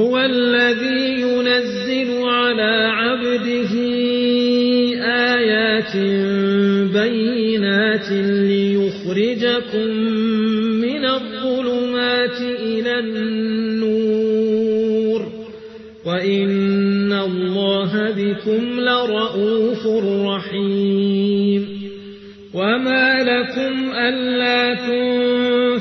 هو الذي ينزل على عبده آيات بينات ليخرجكم من الظلمات إلى النور. وإن الله بكم لرؤوف رحيم. وما لكم ألا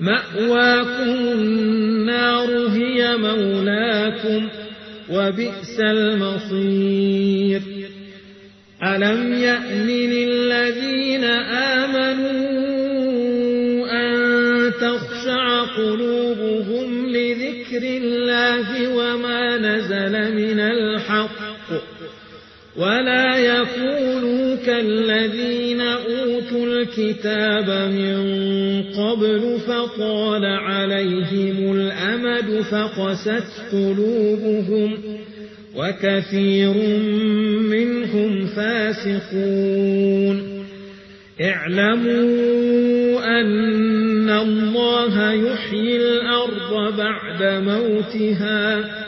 مأواكم النار هي مولاكم وبئس المصير. ألم يأن للذين آمنوا أن تخشع قلوبهم لذكر الله وما نزل من الحق ولا يكونوا كالذين أوتوا الكتاب من قبل فطال عليهم الأمد فقست قلوبهم وكثير منهم فاسقون. اعلموا أن الله يحيي الأرض بعد موتها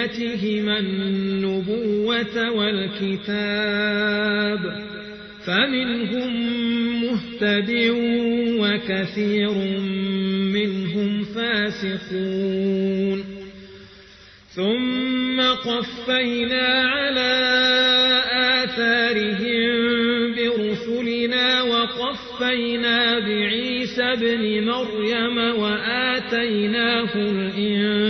ذريتهما النبوة والكتاب فمنهم مهتد وكثير منهم فاسقون. ثم قفينا على آثارهم برسلنا وقفينا بعيسى ابن مريم وآتيناه الإنجيل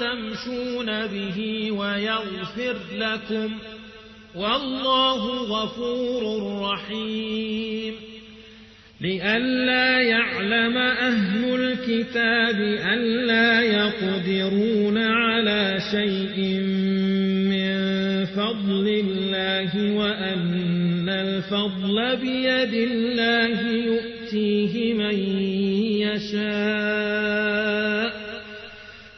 تمشون به ويغفر لكم والله غفور رحيم. لئلا يعلم أهل الكتاب ألا يقدرون على شيء من فضل الله وأن الفضل بيد الله يؤتيه من يشاء.